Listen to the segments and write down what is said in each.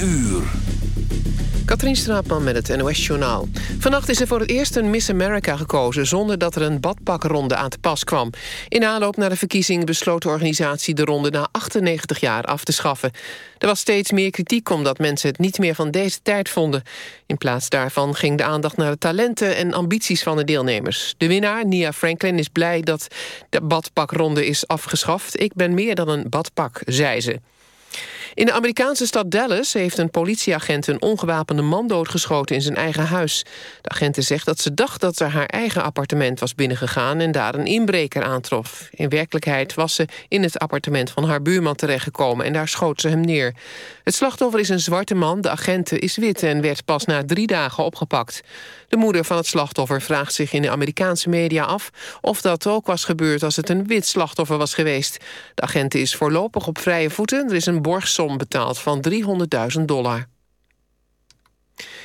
uur. Katrien Straatman met het NOS-journaal. Vannacht is er voor het eerst een Miss America gekozen... zonder dat er een badpakronde aan te pas kwam. In aanloop naar de verkiezing besloot de organisatie... de ronde na 98 jaar af te schaffen. Er was steeds meer kritiek omdat mensen het niet meer van deze tijd vonden. In plaats daarvan ging de aandacht naar de talenten en ambities van de deelnemers. De winnaar, Nia Franklin, is blij dat de badpakronde is afgeschaft. Ik ben meer dan een badpak, zei ze. In de Amerikaanse stad Dallas heeft een politieagent een ongewapende man doodgeschoten in zijn eigen huis. De agent zegt dat ze dacht dat ze haar eigen appartement was binnengegaan en daar een inbreker aantrof. In werkelijkheid was ze in het appartement van haar buurman terechtgekomen en daar schoot ze hem neer. Het slachtoffer is een zwarte man, de agent is wit en werd pas na drie dagen opgepakt. De moeder van het slachtoffer vraagt zich in de Amerikaanse media af... of dat ook was gebeurd als het een wit slachtoffer was geweest. De agent is voorlopig op vrije voeten. Er is een borgsom betaald van 300.000 dollar.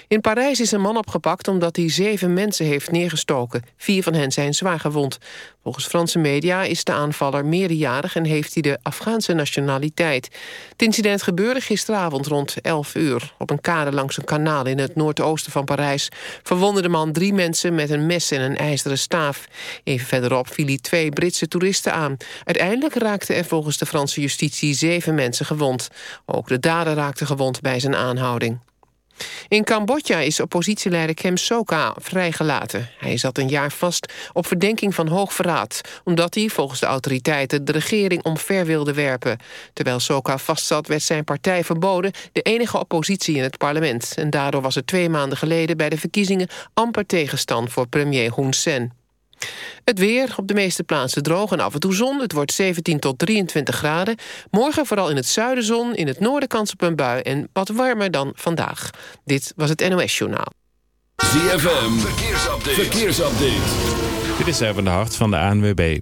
In Parijs is een man opgepakt omdat hij zeven mensen heeft neergestoken. Vier van hen zijn zwaar gewond. Volgens Franse media is de aanvaller meerderjarig... en heeft hij de Afghaanse nationaliteit. Het incident gebeurde gisteravond rond 11 uur. Op een kade langs een kanaal in het noordoosten van Parijs... verwonde de man drie mensen met een mes en een ijzeren staaf. Even verderop viel hij twee Britse toeristen aan. Uiteindelijk raakten er volgens de Franse justitie zeven mensen gewond. Ook de dader raakte gewond bij zijn aanhouding. In Cambodja is oppositieleider Kem Sokha vrijgelaten. Hij zat een jaar vast op verdenking van hoog verraad... omdat hij volgens de autoriteiten de regering omver wilde werpen. Terwijl Sokha vastzat werd zijn partij verboden... de enige oppositie in het parlement. En daardoor was er twee maanden geleden bij de verkiezingen... amper tegenstand voor premier Hun Sen. Het weer, op de meeste plaatsen droog en af en toe zon. Het wordt 17 tot 23 graden. Morgen vooral in het zuiden zon, in het noorden kans op een bui... en wat warmer dan vandaag. Dit was het NOS Journaal. ZFM, verkeersupdate. verkeersupdate. Dit is even de hart van de ANWB.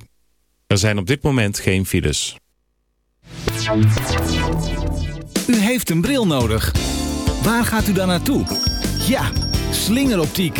Er zijn op dit moment geen files. U heeft een bril nodig. Waar gaat u dan naartoe? Ja, slingeroptiek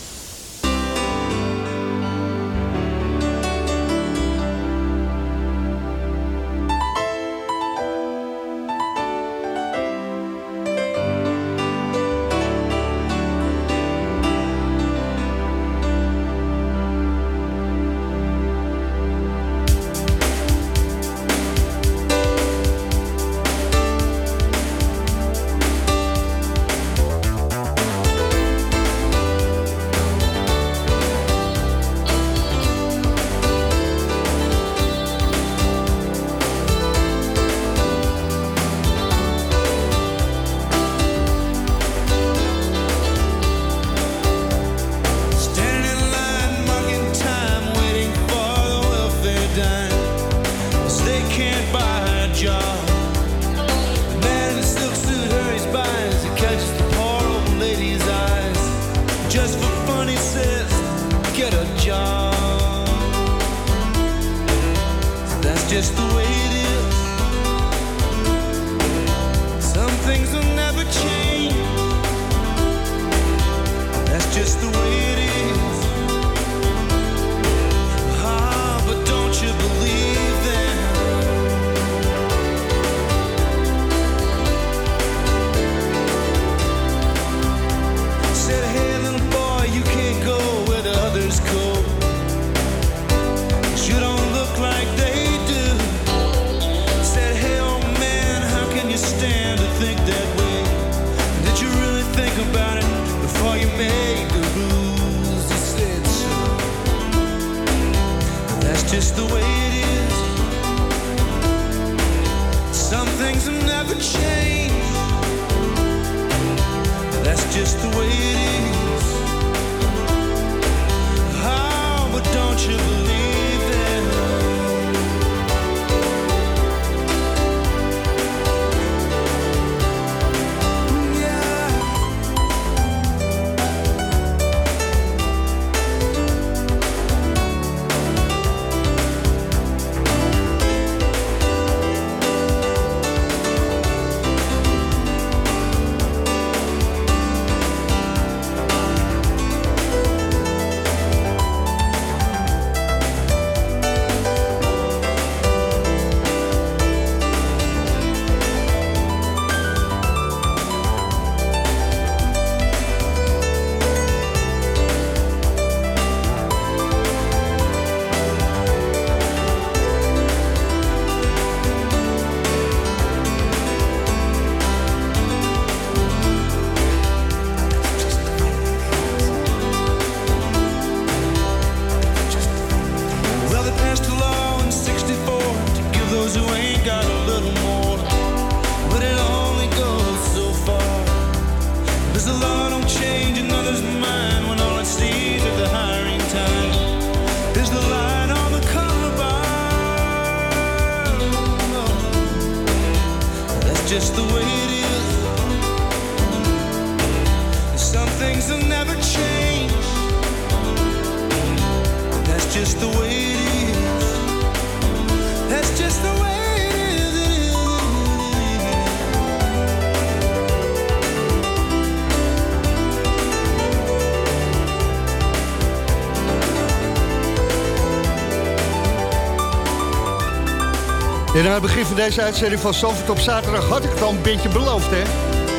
En aan het begin van deze uitzending van Zandvoort op zaterdag had ik het al een beetje beloofd, hè?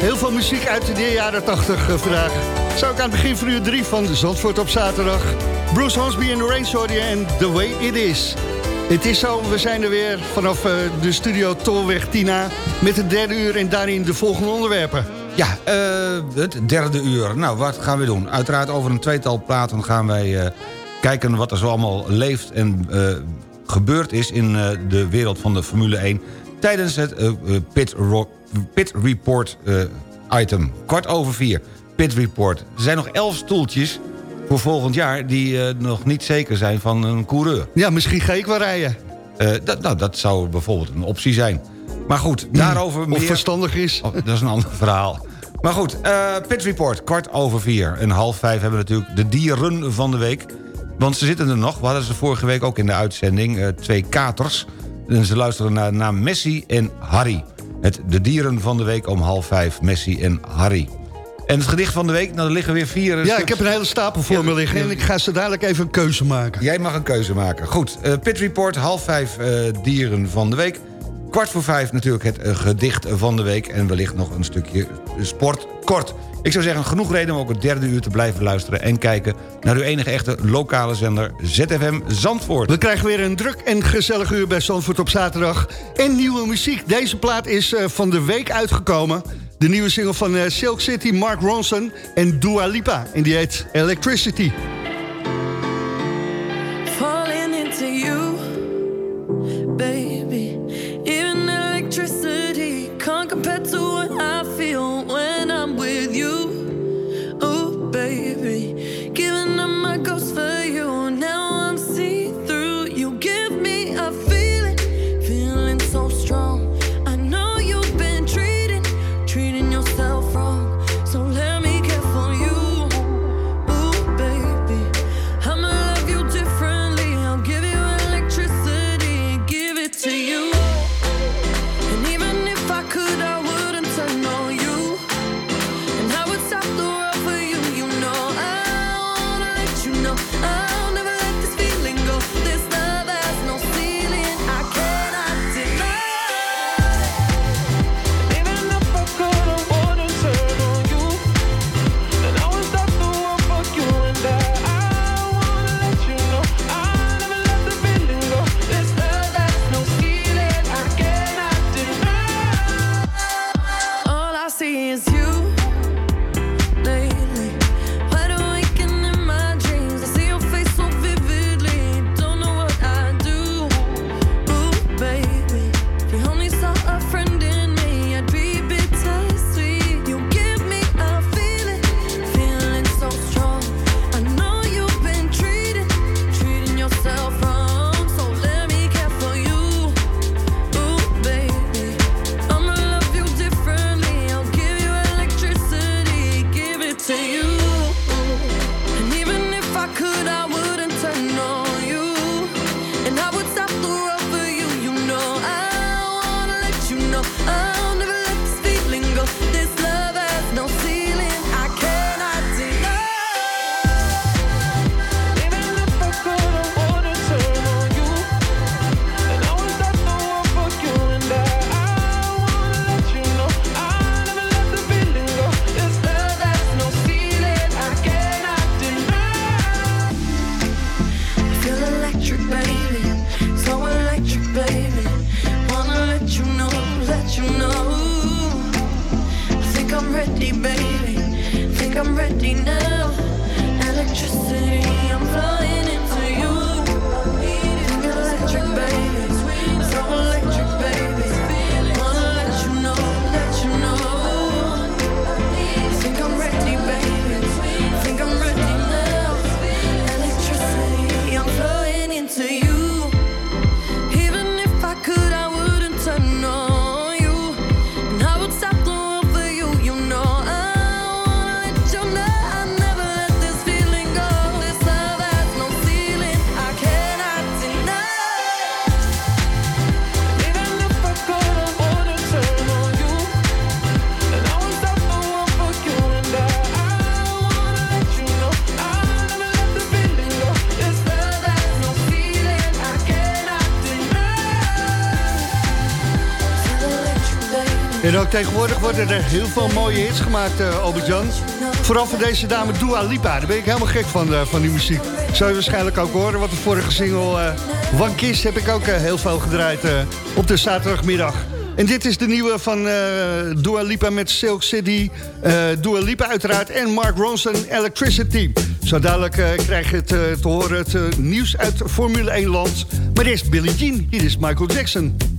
Heel veel muziek uit de jaren 80 uh, vandaag. Zou ik aan het begin van uur 3 van Zandvoort op zaterdag... Bruce Hansby en Rain Sorry en The Way It Is. Het is zo, we zijn er weer vanaf uh, de studio Tolweg Tina... met het derde uur en daarin de volgende onderwerpen. Ja, uh, het derde uur. Nou, wat gaan we doen? Uiteraard over een tweetal platen gaan wij kijken wat er zo allemaal leeft... en gebeurd is in de wereld van de Formule 1... tijdens het Pit, Pit, Report item. Kwart over vier, Pit Report. Er zijn nog elf stoeltjes voor volgend jaar... die nog niet zeker zijn van een coureur. Ja, misschien ga ik wel rijden. Dat, nou, dat zou bijvoorbeeld een optie zijn. Maar goed, daarover meer... Of verstandig is. Oh, dat is een ander verhaal. Maar goed, uh, Pit Report, kwart over vier. En half vijf hebben we natuurlijk de dieren van de week. Want ze zitten er nog. We hadden ze vorige week ook in de uitzending. twee katers. En ze luisteren naar de naam Messi en Harry. Het de dieren van de week om half vijf. Messi en Harry. En het gedicht van de week, nou, er liggen weer vier... Ja, stuks. ik heb een hele stapel voor ja, me liggen... en ik ga ze dadelijk even een keuze maken. Jij mag een keuze maken. Goed, uh, Pit Report, half vijf uh, dieren van de week. Kwart voor vijf natuurlijk het uh, gedicht van de week... en wellicht nog een stukje sport kort. Ik zou zeggen, genoeg reden om ook het derde uur te blijven luisteren... en kijken naar uw enige echte lokale zender ZFM Zandvoort. We krijgen weer een druk en gezellig uur bij Zandvoort op zaterdag. En nieuwe muziek. Deze plaat is van de week uitgekomen... De nieuwe single van uh, Silk City, Mark Ronson en Dua Lipa. En die heet Electricity. Tegenwoordig worden er heel veel mooie hits gemaakt, eh Albert-Jan. Vooral van deze dame Dua Lipa. Daar ben ik helemaal gek van, eh, van die muziek. Zou je waarschijnlijk ook horen. Want de vorige single eh One Kiss heb ik ook heel veel gedraaid op de zaterdagmiddag. En dit is de nieuwe van Dua Lipa met Silk City. Dua Lipa uiteraard en Mark Ronson Electricity. Zo dadelijk krijg je te horen het nieuws uit Formule 1 land. Maar eerst Billie Jean. Hier is Michael Jackson.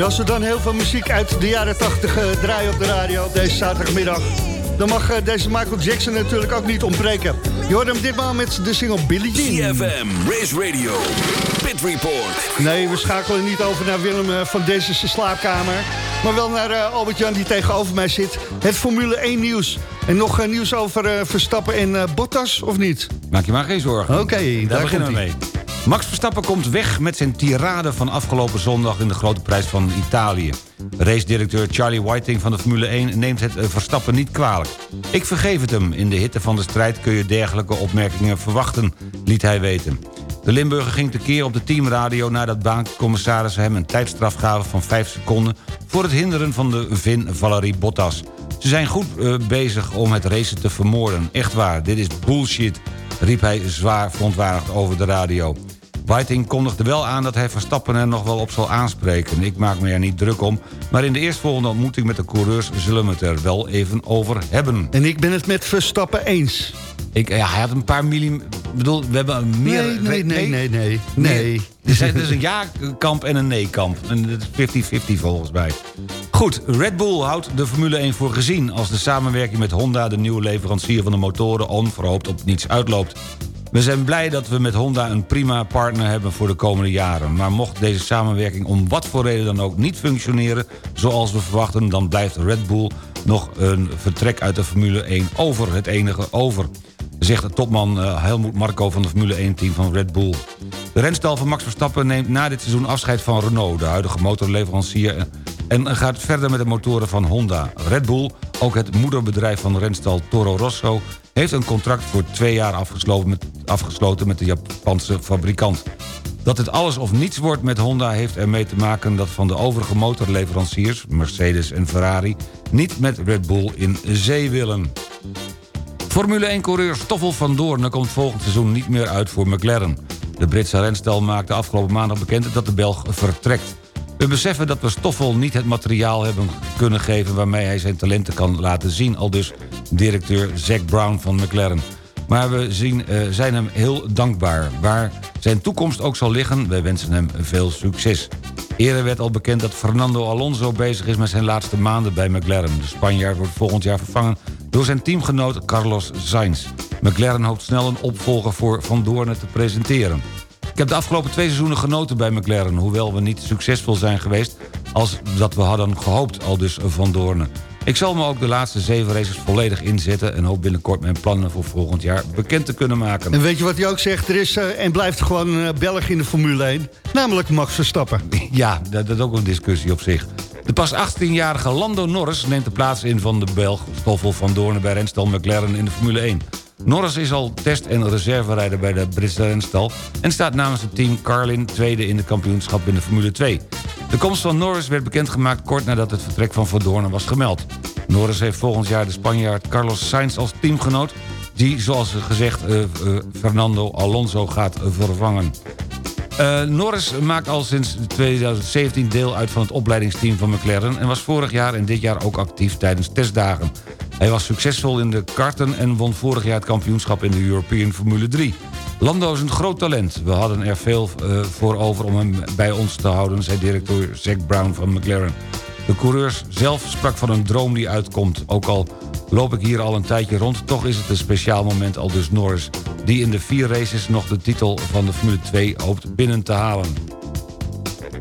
En als we dan heel veel muziek uit de jaren 80 eh, draaien op de radio op deze zaterdagmiddag... dan mag eh, deze Michael Jackson natuurlijk ook niet ontbreken. Je hoort hem ditmaal met de single Billie Jean. CFM, Race Radio, Pit Report. Nee, we schakelen niet over naar Willem eh, van deze slaapkamer... maar wel naar eh, Albert-Jan die tegenover mij zit. Het Formule 1 nieuws. En nog nieuws over Verstappen en Bottas, of niet? Maak je maar geen zorgen. Oké, daar daar beginnen we mee. Max Verstappen komt weg met zijn tirade van afgelopen zondag... in de grote prijs van Italië. Race-directeur Charlie Whiting van de Formule 1 neemt het eh, Verstappen niet kwalijk. Ik vergeef het hem. In de hitte van de strijd kun je dergelijke opmerkingen verwachten, liet hij weten. De Limburger ging tekeer op de teamradio nadat baancommissarissen hem een tijdstraf gaven van 5 seconden... voor het hinderen van de Vin Valerie Bottas. Ze zijn goed eh, bezig om het racen te vermoorden. Echt waar, dit is bullshit, riep hij zwaar verontwaardigd over de radio. Whiting kondigde wel aan dat hij Verstappen er nog wel op zal aanspreken. Ik maak me er niet druk om, maar in de eerstvolgende ontmoeting met de coureurs... zullen we het er wel even over hebben. En ik ben het met Verstappen eens. Ik, ja, hij had een paar millim... Ik bedoel, we hebben meer... Nee, nee, nee, nee, nee. nee. Er zijn dus een ja-kamp en een nee-kamp. En dat is 50-50 volgens mij. Goed, Red Bull houdt de Formule 1 voor gezien... als de samenwerking met Honda, de nieuwe leverancier van de motoren... onverhoopt op niets uitloopt. We zijn blij dat we met Honda een prima partner hebben voor de komende jaren. Maar mocht deze samenwerking om wat voor reden dan ook niet functioneren... zoals we verwachten, dan blijft Red Bull nog een vertrek uit de Formule 1 over. Het enige over zegt topman eh, Helmoet Marco van de Formule 1-team van Red Bull. De renstal van Max Verstappen neemt na dit seizoen afscheid van Renault... de huidige motorleverancier... en gaat verder met de motoren van Honda. Red Bull, ook het moederbedrijf van renstal Toro Rosso... heeft een contract voor twee jaar afgesloten met, afgesloten met de Japanse fabrikant. Dat het alles of niets wordt met Honda heeft ermee te maken... dat van de overige motorleveranciers, Mercedes en Ferrari... niet met Red Bull in zee willen. Formule 1-coureur Stoffel van Doorn komt volgend seizoen niet meer uit voor McLaren. De Britse renstal maakte afgelopen maandag bekend dat de Belg vertrekt. We beseffen dat we Stoffel niet het materiaal hebben kunnen geven... waarmee hij zijn talenten kan laten zien, al dus directeur Zack Brown van McLaren. Maar we zien, eh, zijn hem heel dankbaar. Waar zijn toekomst ook zal liggen, wij wensen hem veel succes. Eerder werd al bekend dat Fernando Alonso bezig is met zijn laatste maanden bij McLaren. De Spanjaard wordt volgend jaar vervangen door zijn teamgenoot Carlos Sainz. McLaren hoopt snel een opvolger voor Van Doornen te presenteren. Ik heb de afgelopen twee seizoenen genoten bij McLaren... hoewel we niet succesvol zijn geweest als dat we hadden gehoopt, al dus Van Doornen. Ik zal me ook de laatste zeven races volledig inzetten... en hoop binnenkort mijn plannen voor volgend jaar bekend te kunnen maken. En weet je wat hij ook zegt? Er is eh, en blijft gewoon een Belg in de Formule 1. Namelijk Max Verstappen. Ja, dat, dat is ook een discussie op zich. De pas 18-jarige Lando Norris neemt de plaats in van de Belg Stoffel van Doornen bij renstal McLaren in de Formule 1. Norris is al test- en reserverijder bij de Britse renstal... en staat namens het team Carlin tweede in de kampioenschap in de Formule 2. De komst van Norris werd bekendgemaakt kort nadat het vertrek van Van was gemeld. Norris heeft volgend jaar de Spanjaard Carlos Sainz als teamgenoot... die, zoals gezegd, eh, eh, Fernando Alonso gaat vervangen. Uh, Norris maakt al sinds 2017 deel uit van het opleidingsteam van McLaren... en was vorig jaar en dit jaar ook actief tijdens testdagen. Hij was succesvol in de karten en won vorig jaar het kampioenschap in de European Formule 3. Lando is een groot talent. We hadden er veel uh, voor over om hem bij ons te houden... zei directeur Zack Brown van McLaren. De coureurs zelf sprak van een droom die uitkomt. Ook al loop ik hier al een tijdje rond... toch is het een speciaal moment al dus Norris... die in de vier races nog de titel van de Formule 2 hoopt binnen te halen.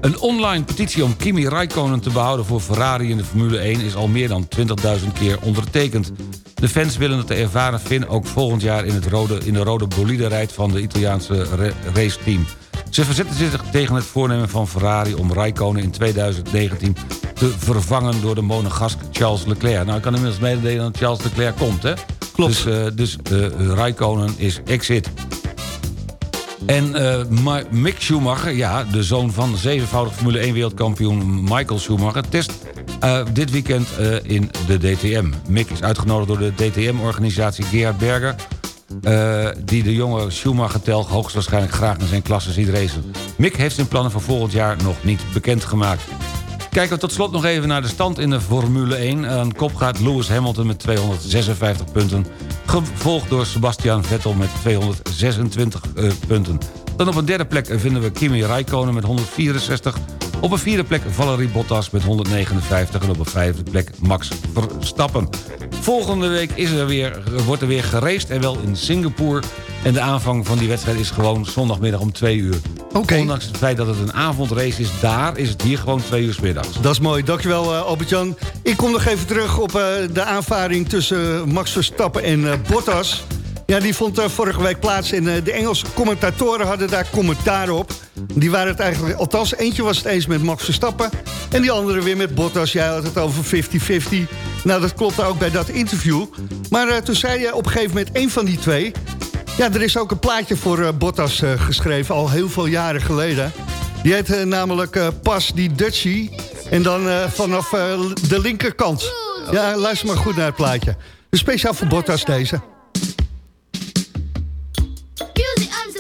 Een online petitie om Kimi Raikkonen te behouden voor Ferrari in de Formule 1... is al meer dan 20.000 keer ondertekend. De fans willen dat de ervaren Finn ook volgend jaar in, het rode, in de rode bolide rijdt... van de Italiaanse raceteam. Ze verzetten zich tegen het voornemen van Ferrari om Raikkonen in 2019 te vervangen door de monegask Charles Leclerc. Nou, ik kan inmiddels mededelen dat Charles Leclerc komt, hè? Klopt. Dus, uh, dus uh, Raikkonen is exit. En uh, Mick Schumacher, ja, de zoon van zevenvoudig Formule 1 wereldkampioen Michael Schumacher... test uh, dit weekend uh, in de DTM. Mick is uitgenodigd door de DTM-organisatie Gerhard Berger... eh, die de jonge Schumacher Telg hoogstwaarschijnlijk graag naar zijn klasse ziet racen. Mick heeft zijn plannen voor volgend jaar nog niet bekendgemaakt. Kijken we tot slot nog even naar de stand in de Formule 1. Aan kop gaat Lewis Hamilton met 256 punten. Gevolgd door Sebastian Vettel met 226 uh, punten. Dan op een derde plek vinden we Kimi Räikkönen met 164. Op een vierde plek Valerie Bottas met 159. En op een vijfde plek Max Verstappen. Volgende week is er weer, wordt er weer geraced en wel in Singapore. En de aanvang van die wedstrijd is gewoon zondagmiddag om 2 uur. Oké. Ondanks het feit dat het een avondrace is, daar is het hier gewoon 2 uur 's middags. Dat is mooi, dankjewel uh, Albert-Jan. Ik kom nog even terug op uh, de aanvaring tussen Max Verstappen en uh, Bottas. Ja, die vond vorige week plaats en de Engelse commentatoren hadden daar commentaar op. Die waren het eigenlijk, althans eentje was het eens met Max Verstappen... en die andere weer met Bottas. Jij had het over 50-50. Nou, dat klopte ook bij dat interview. Maar toen zei je op een gegeven moment één van die twee... Ja, er is ook een plaatje voor Bottas geschreven, al heel veel jaren geleden. Die heet namelijk Pas die Dutchie. En dan vanaf de linkerkant. Ja, luister maar goed naar het plaatje. Speciaal voor Bottas deze.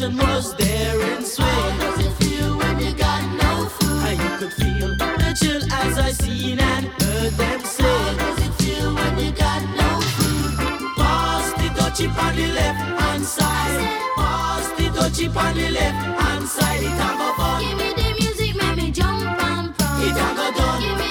Session was there in swing. How does it feel when you got no food? And you could feel the chill as I seen and heard them say. How does it feel when you got no food? Pass the dutchie on the left hand side. Dutchie on the left hand side. It a go fun. Give me the music, make me jump and prance. It a go done. Give me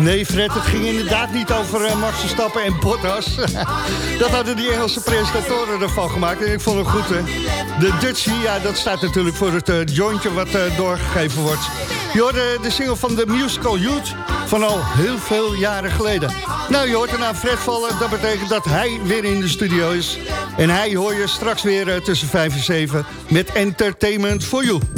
Nee, Fred, het ging inderdaad niet over uh, Max Verstappen en Bottas. dat hadden die Engelse presentatoren ervan gemaakt. En ik vond het goed, hè. De Dutchie, ja, dat staat natuurlijk voor het uh, jointje wat uh, doorgegeven wordt. Je hoorde de single van de musical Youth van al heel veel jaren geleden. Nou, je hoort er Fred vallen. Dat betekent dat hij weer in de studio is. En hij hoor je straks weer tussen 5 en 7 met Entertainment for You.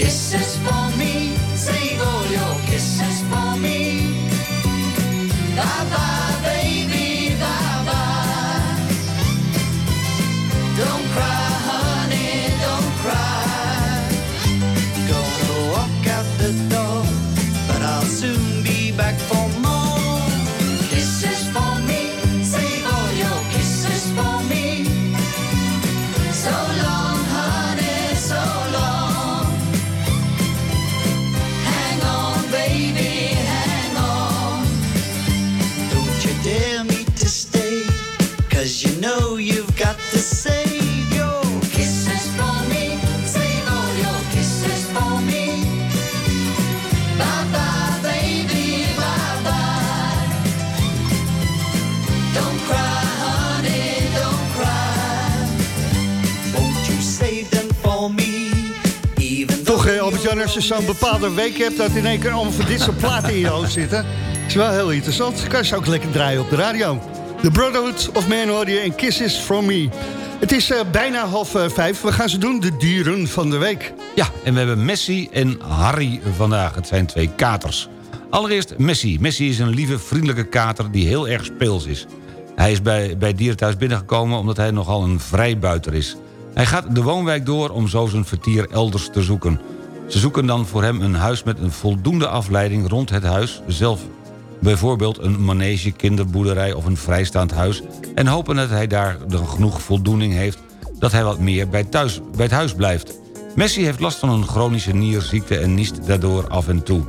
Kisses for als je zo'n bepaalde week hebt... dat in één keer allemaal van dit soort platen in je hoofd zitten... is wel heel interessant. Kan je ze ook lekker draaien op de radio. The Brotherhood of Man hoor en Kisses From Me. Het is eh, bijna half eh, vijf. We gaan ze doen, de dieren van de week. Ja, en we hebben Messi en Harry vandaag. Het zijn twee katers. Allereerst Messi. Messi is een lieve, vriendelijke kater die heel erg speels is. Hij is bij, bij Dierenthuis binnengekomen omdat hij nogal een vrijbuiter is. Hij gaat de woonwijk door om zo zijn vertier elders te zoeken. Ze zoeken dan voor hem een huis met een voldoende afleiding rond het huis zelf. Bijvoorbeeld een manege, kinderboerderij of een vrijstaand huis... en hopen dat hij daar genoeg voldoening heeft... dat hij wat meer bij, thuis, bij het huis blijft. Messi heeft last van een chronische nierziekte en niest daardoor af en toe.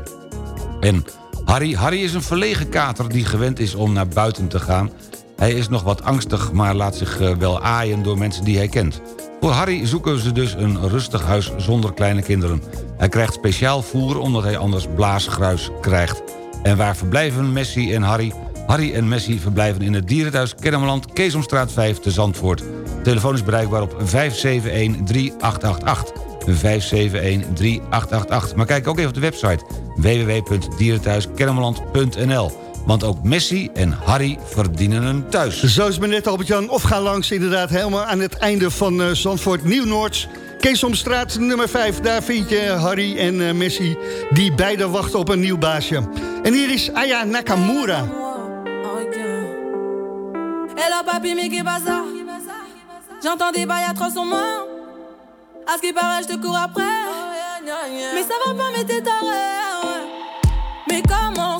En Harry, Harry is een verlegen kater die gewend is om naar buiten te gaan. Hij is nog wat angstig, maar laat zich eh, wel aaien door mensen die hij kent. Voor Harry zoeken ze dus een rustig huis zonder kleine kinderen. Hij krijgt speciaal voer omdat hij anders blaasgruis krijgt. En waar verblijven Messi en Harry? Harry en Messi verblijven in het dierenthuis Kennemerland... Keesomstraat 5 te Zandvoort. Telefoon is bereikbaar op 571-3888. 571-3888. Maar kijk ook even op de website www.dierenthuiskennemerland.nl. Want ook Messi en Harry verdienen een thuis. Zo is het net, Albert-Jan. Of ga langs inderdaad helemaal aan het einde van eh, Zandvoort Nieuw-Noord. Keesomstraat nummer 5. Daar vind je Harry en eh, Messi. Die beide wachten op een nieuw baasje. En hier is Aya Nakamura. A papi, mais pas ça? J'entends des bails atroces en moi. À ce qui paraît, je te cours après. Mais ça va pas, mais t'es taré. Mais comment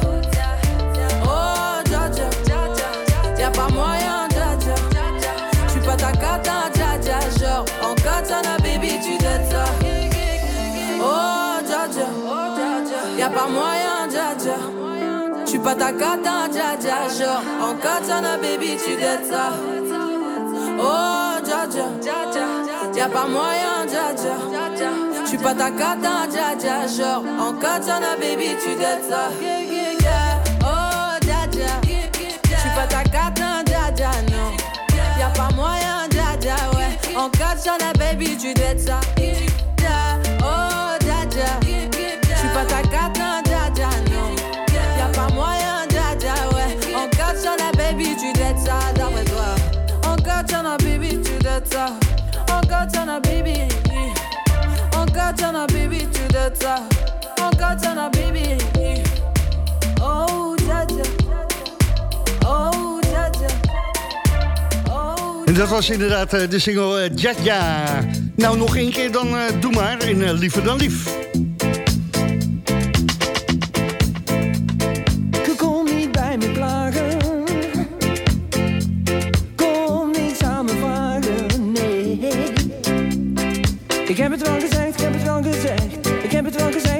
J'suis pas ta cata, dja dja. Genre, en katana, baby, tu dettes ça. Oh, dja dja. Y'a pas moyen, dja dja. J'suis pas ta cata, dja dja. Genre, en katana, baby, tu dettes ça. Oh, dja dja. J'suis pas ta cata, dja dja, non. Y'a pas moyen, dja dja, ouais. En katana, baby, tu dettes ça. The top. Oh God, turn a baby. Oh God, turn a baby to the top. Oh God, turn a baby. Oh, Jaja. Oh, Jaja. En dat was inderdaad eh, de single eh, Jaja. Nou, nog één keer dan eh, doe maar in eh, Liever dan Lief. Ik heb het wel gezegd, ik heb het wel gezegd. Ik heb het wel gezegd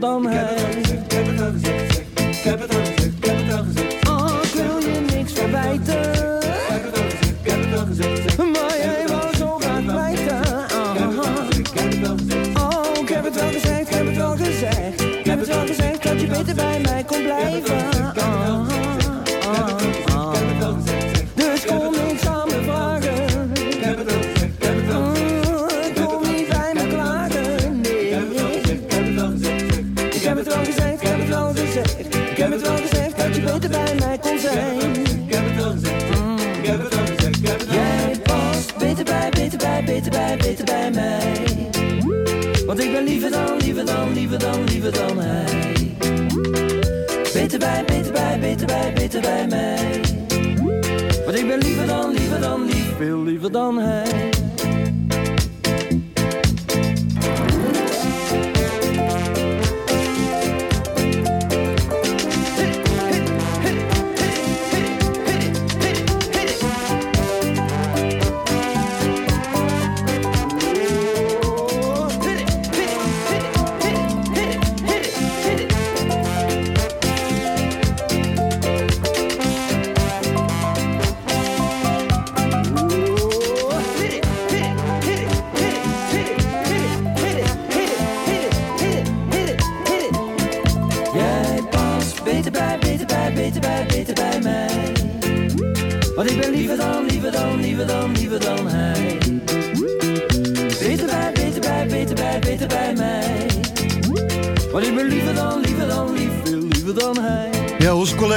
veel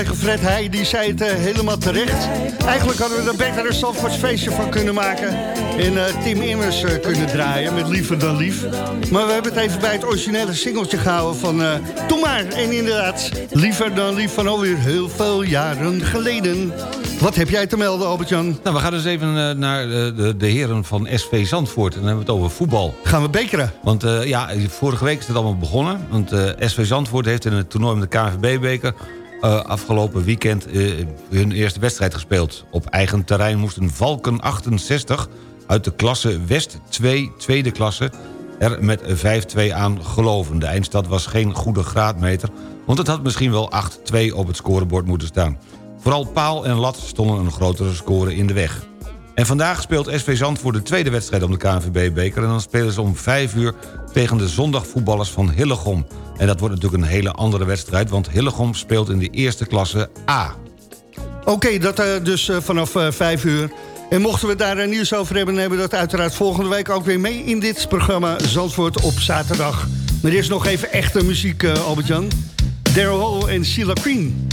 collega Fred Heij die zei het eh, helemaal terecht. Eigenlijk hadden we er beter een Zandvoorts feestje van kunnen maken. En eh, Tim Immers eh, kunnen draaien met Liever dan Lief. Maar we hebben het even bij het originele singeltje gehouden van uh, Doe maar. En inderdaad, Liever dan Lief van alweer heel veel jaren geleden. Wat heb jij te melden, Albert-Jan? Nou, we gaan dus even naar de, de, heren van SV Zandvoort. En dan hebben we het over voetbal. Gaan we bekeren? Want ja, vorige week is het allemaal begonnen. Want SV Zandvoort heeft in het toernooi met de KNVB-beker... afgelopen weekend eh, hun eerste wedstrijd gespeeld. Op eigen terrein moesten Valken 68 uit de klasse West 2, tweede klasse... er met 5-2 aan geloven. De eindstad was geen goede graadmeter... want het had misschien wel 8-2 op het scorebord moeten staan. Vooral paal en lat stonden een grotere score in de weg. En vandaag speelt SV Zandvoort de tweede wedstrijd om de KNVB-beker... en dan spelen ze om 5 uur tegen de zondagvoetballers van Hillegom. En dat wordt natuurlijk een hele andere wedstrijd... want Hillegom speelt in de eerste klasse A. Oké, dat eh, dus eh, vanaf eh, vijf uur. En mochten we daar nieuws over hebben... nemen we dat uiteraard volgende week ook weer mee... in dit programma Zandvoort op zaterdag. Maar er is nog even echte muziek, Albert-Jan. Daryl Hall en Sheila Queen.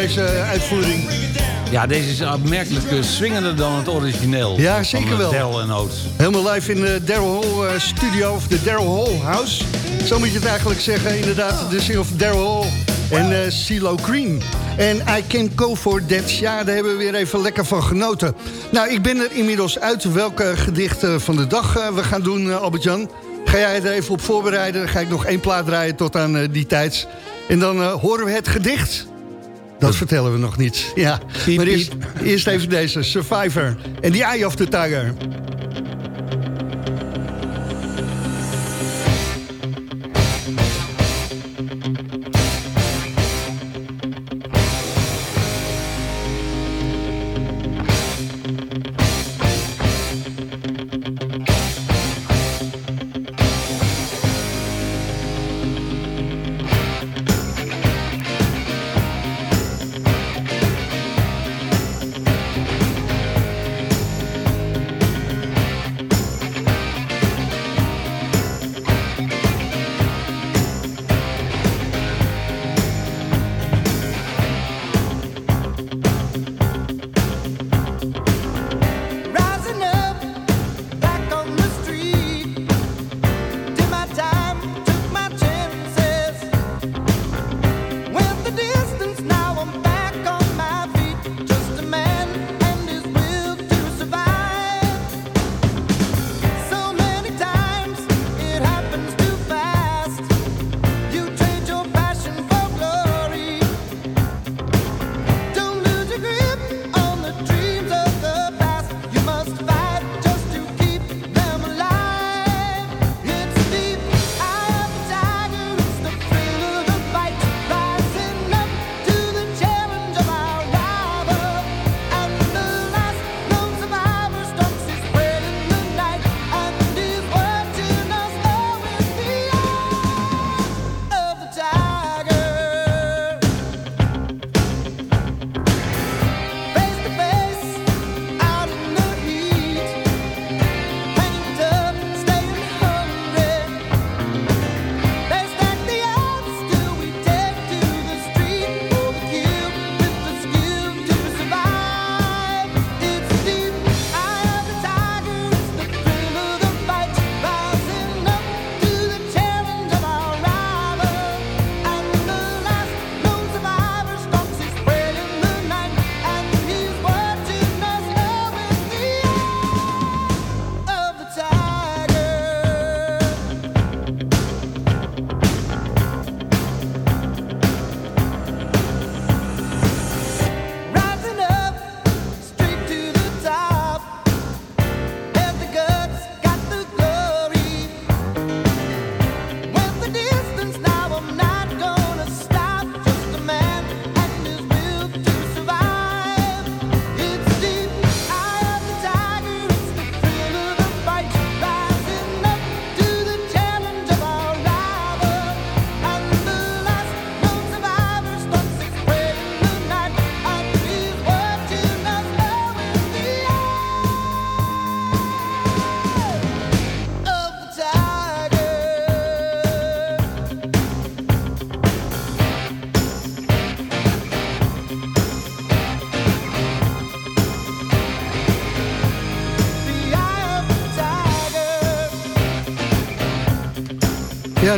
Deze uitvoering. Ja, deze is aanmerkelijk eh, swingender dan het origineel. Ja, zeker eh, wel. Daryl en Oates. Helemaal live in de Daryl Hall eh, studio, of de Daryl Hall House. Zo moet je het eigenlijk zeggen, inderdaad. De single van Daryl Hall en eh CeeLo Green. En I Can Go For That. Ja, daar hebben we weer even lekker van genoten. Nou, ik ben er inmiddels uit welke gedicht eh, van de dag eh, we gaan doen, eh, Albert-Jan. Ga jij er even op voorbereiden? Dan ga ik nog één plaat draaien tot aan eh, die tijd. En dan eh, horen we het gedicht. Dat vertellen we nog niet. Ja, maar eerst, eerst even deze, Survivor. En die Eye of the Tiger.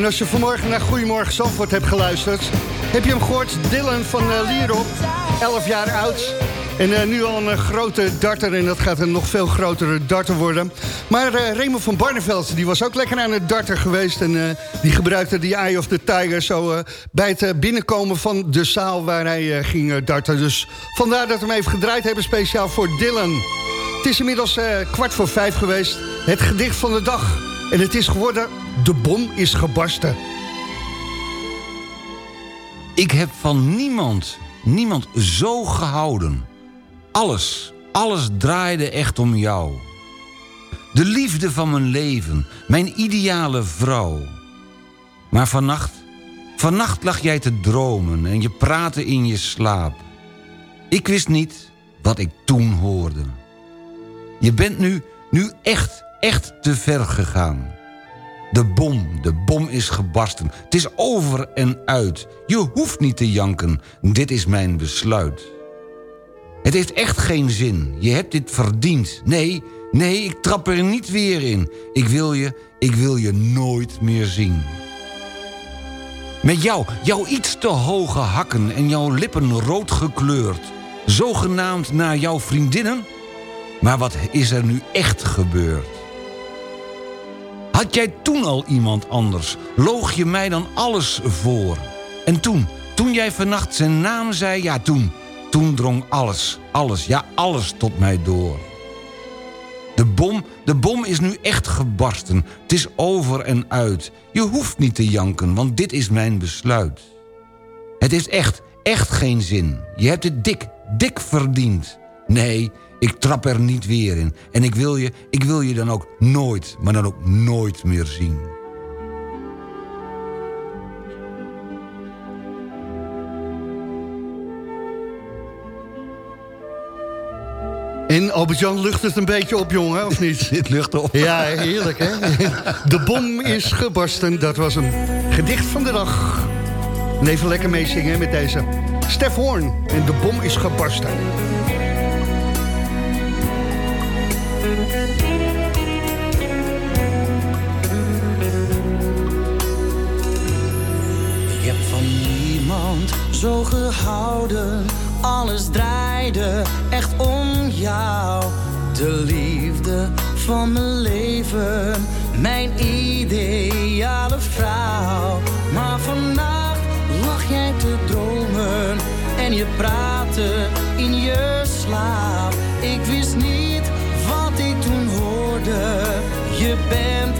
En als je vanmorgen naar Goedemorgen Zandvoort hebt geluisterd... heb je hem gehoord, Dylan van uh, Lierop, 11 jaar oud... En eh, nu al een eh, grote darter en dat gaat een nog veel grotere darter worden. Maar eh Raymond van Barneveld die was ook lekker aan het darter geweest... en eh, die gebruikte die Eye of the Tiger zo eh, bij het eh, binnenkomen van de zaal waar hij eh, ging eh, darten. Dus vandaar dat we hem even gedraaid hebben speciaal voor Dylan. Het is inmiddels eh, kwart voor vijf geweest. Het gedicht van de dag. En het is geworden... De bom is gebarsten. Ik heb van niemand, niemand zo gehouden. Alles, alles draaide echt om jou. De liefde van mijn leven, mijn ideale vrouw. Maar vannacht, vannacht lag jij te dromen en je praatte in je slaap. Ik wist niet wat ik toen hoorde. Je bent nu, nu echt, echt te ver gegaan. De bom, de bom is gebarsten. Het is over en uit. Je hoeft niet te janken. Dit is mijn besluit. Het heeft echt geen zin. Je hebt dit verdiend. Nee, nee, ik trap er niet weer in. Ik wil je, ik wil je nooit meer zien. Met jou, jouw iets te hoge hakken en jouw lippen rood gekleurd. Zogenaamd naar jouw vriendinnen? Maar wat is er nu echt gebeurd? Had jij toen al iemand anders? Loog je mij dan alles voor? En toen, toen jij vannacht zijn naam zei, ja toen... toen drong alles, alles, ja alles tot mij door. De bom, de bom is nu echt gebarsten. Het is over en uit. Je hoeft niet te janken, want dit is mijn besluit. Het is echt, echt geen zin. Je hebt het dik, dik verdiend. Nee, ik trap er niet weer in. En ik wil je, ik wil je dan ook nooit, maar dan ook nooit meer zien. En Albert-Jan lucht het een beetje op, jongen, of niet? Dit lucht op. Ja, heerlijk, hè? De bom is gebarsten, dat was een gedicht van de dag. En even lekker meezingen met deze. Stef Hoorn en de bom is gebarsten. Ik heb van niemand zo gehouden. Alles draaide echt om jou. De liefde van mijn leven. Mijn ideale vrouw. Maar vannacht lag jij te dromen. En je praatte in je slaap. Ik wist niet hoorde. Je bent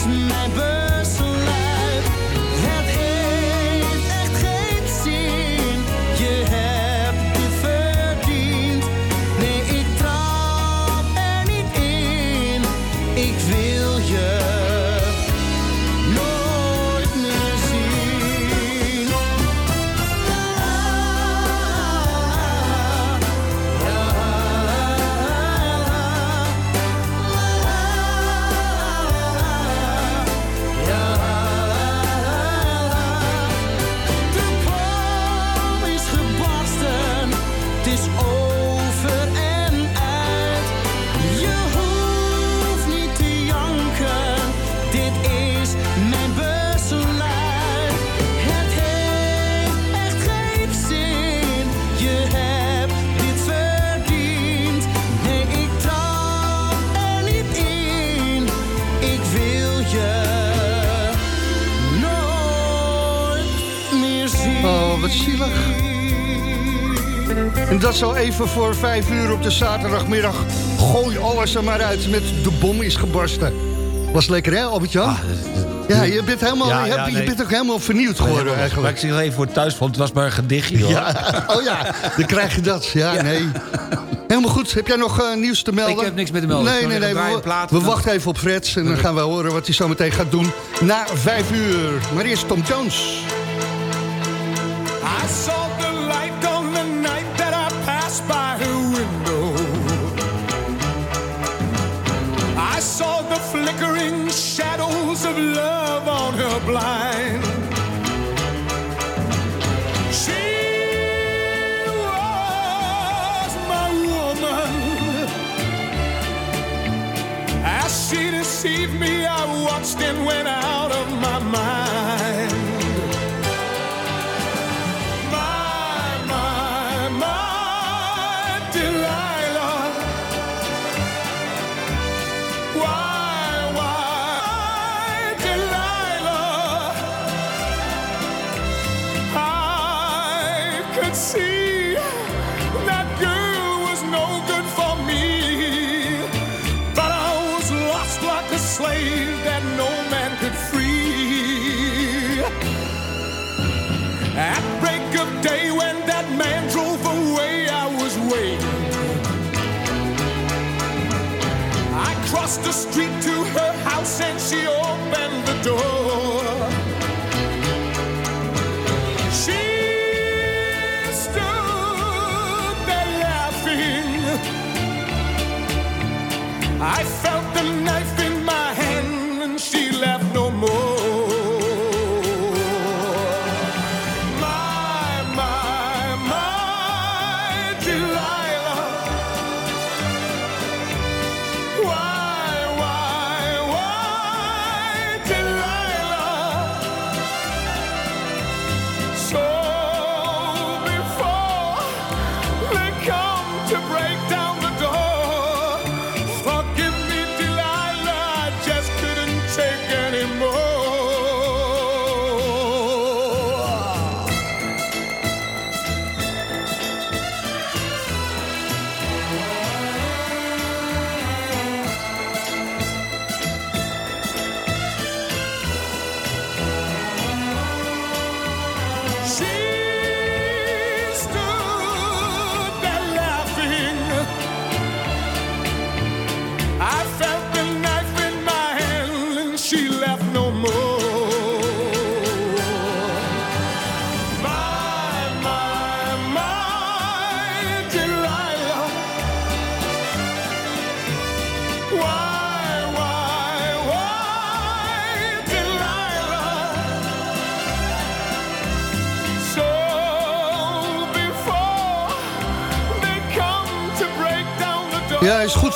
is mijn even voor vijf uur op de zaterdagmiddag. Gooi alles er maar uit met de bom is gebarsten. Was lekker hè, Albert-Jan? ja, je bent, helemaal, Ja, je, ja, hebt- je nee. bent ook helemaal vernieuwd geworden Maar eigenlijk. ik zie even voor thuis, want het was maar een gedichtje. Hoor. Ja, oh ja, dan krijg je dat. Ja, nee. Helemaal goed. Heb jij nog eh, nieuws te melden? Ik heb niks meer te melden. Nee, nee, we nee. We, wachten even op Fred en dan gaan we horen wat hij zo meteen gaat doen na vijf uur. Maar eerst Tom Jones.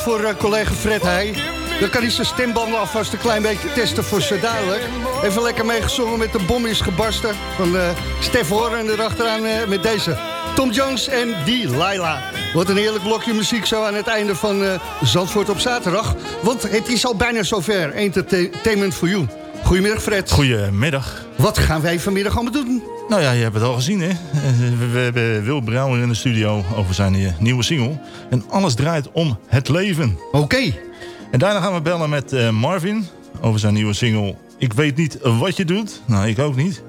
Voor eh, collega Fred Heij. Dan kan hij zijn stembanden alvast een klein beetje testen voor zo duidelijk. Even lekker meegezongen met de bom is gebarsten van eh Stef Horen erachteraan eh, met deze. Tom Jones en Delilah. Wat een heerlijk blokje muziek zo aan het einde van Zandvoort op zaterdag. Want het is al bijna zover. Entertainment for you. Goedemiddag Fred. Goedemiddag. Wat gaan wij vanmiddag allemaal doen? Nou ja, je hebt het al gezien hè. We, hebben Wil Brouwer in de studio over zijn eh, nieuwe single. En alles draait om het leven. Oké. En daarna gaan we bellen met eh, Marvin over zijn nieuwe single. Ik weet niet wat je doet. Nou, ik ook niet.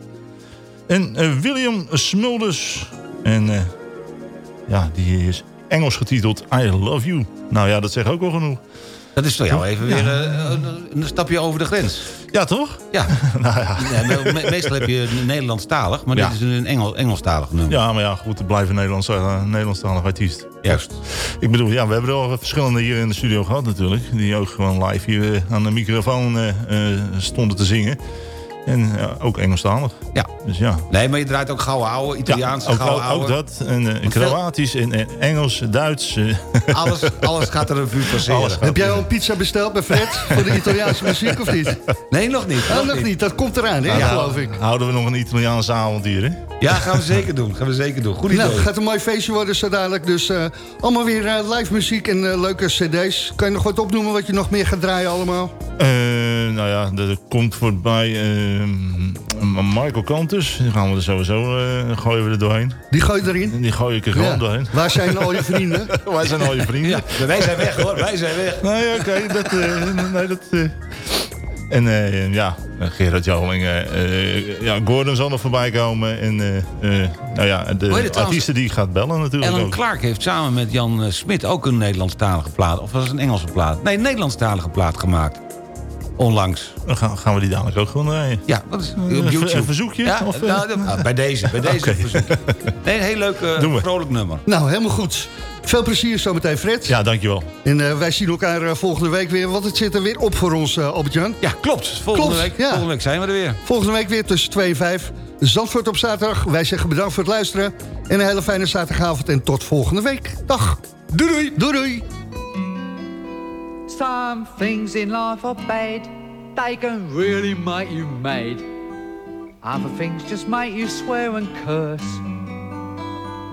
En eh, William Smulders. En eh, ja, die is Engels getiteld I Love You. Nou ja, dat zegt ook wel genoeg. Dat is voor jou even Ja. weer een- een stapje over de grens. Ja, toch? Ja. nou ja. me- meestal heb je Nederlandstalig, maar dit is een Engel, Engelstalig nummer. Ja, maar ja, goed, het blijft een Nederlands, uh, Nederlandstalig artiest. Juist. Ik bedoel, ja, we hebben er al verschillende hier in de studio gehad natuurlijk. Die ook gewoon live hier eh, aan de microfoon eh, eh, stonden te zingen. En eh, ook Engelstalig. Ja. Dus ja. Nee, maar je draait ook gouden ouwe, Italiaans, ja, ook, gouden ook, ouwe. dat. En eh, Kroatisch en eh, Engels, Duits. Alles, alles gaat er een vuur passeren. Heb jij al een pizza besteld bij Fred voor de Italiaanse muziek of niet? Nee, nog niet. Oh, nog niet. Dat komt eraan, hè, Nou, geloof ik. Houden we nog een Italiaanse avond hier, hè? Ja, gaan we zeker doen. Gaan we zeker doen. Goed idee. Nou, het gaat een mooi feestje worden zo dadelijk. Dus eh, allemaal weer eh, live muziek en eh, leuke cd's. Kan je nog wat opnoemen wat je nog meer gaat draaien allemaal? Eh, nou ja, er komt voorbij eh, Michael Cantus. Die gaan we er sowieso eh, gooien we er doorheen. Die gooi je erin? Die gooi ik er gewoon Ja. doorheen. Waar zijn al je vrienden? Waar zijn al je vrienden? Ja, wij zijn weg hoor, wij zijn weg. Nee, oké, dat... eh, nee, dat. En eh, ja, Gerard Joling, eh, eh, ja, Gordon zal nog voorbij komen. En eh, eh, nou ja, de trouwens- artiesten die gaat bellen natuurlijk Ellen ook. Clark heeft samen met Jan Smit ook een Nederlandstalige plaat. Of was het een Engelse plaat? Nee, een Nederlandstalige plaat gemaakt. Onlangs. Dan gaan, gaan we die dadelijk ook gewoon draaien. Ja, dat is Een op YouTube. een verzoekje? Ja, Of, nou, ah, bij deze, bij deze Oké. verzoekje. Nee, een heel leuk eh, vrolijk nummer. Nou, helemaal goed. Veel plezier zometeen, Fred. Ja, dankjewel. En eh, wij zien elkaar eh, volgende week weer, want het zit er weer op voor ons, eh Albert-Jan. Ja, klopt. Volgende, Klopt, week, ja. volgende week zijn we er weer. Volgende week weer tussen 2 en 5. Zandvoort op zaterdag. Wij zeggen bedankt voor het luisteren. En een hele fijne zaterdagavond en tot volgende week. Dag. Doei doei. Doei doei. Some things in life are bad. They can really make you mad. Other things just make you swear and curse.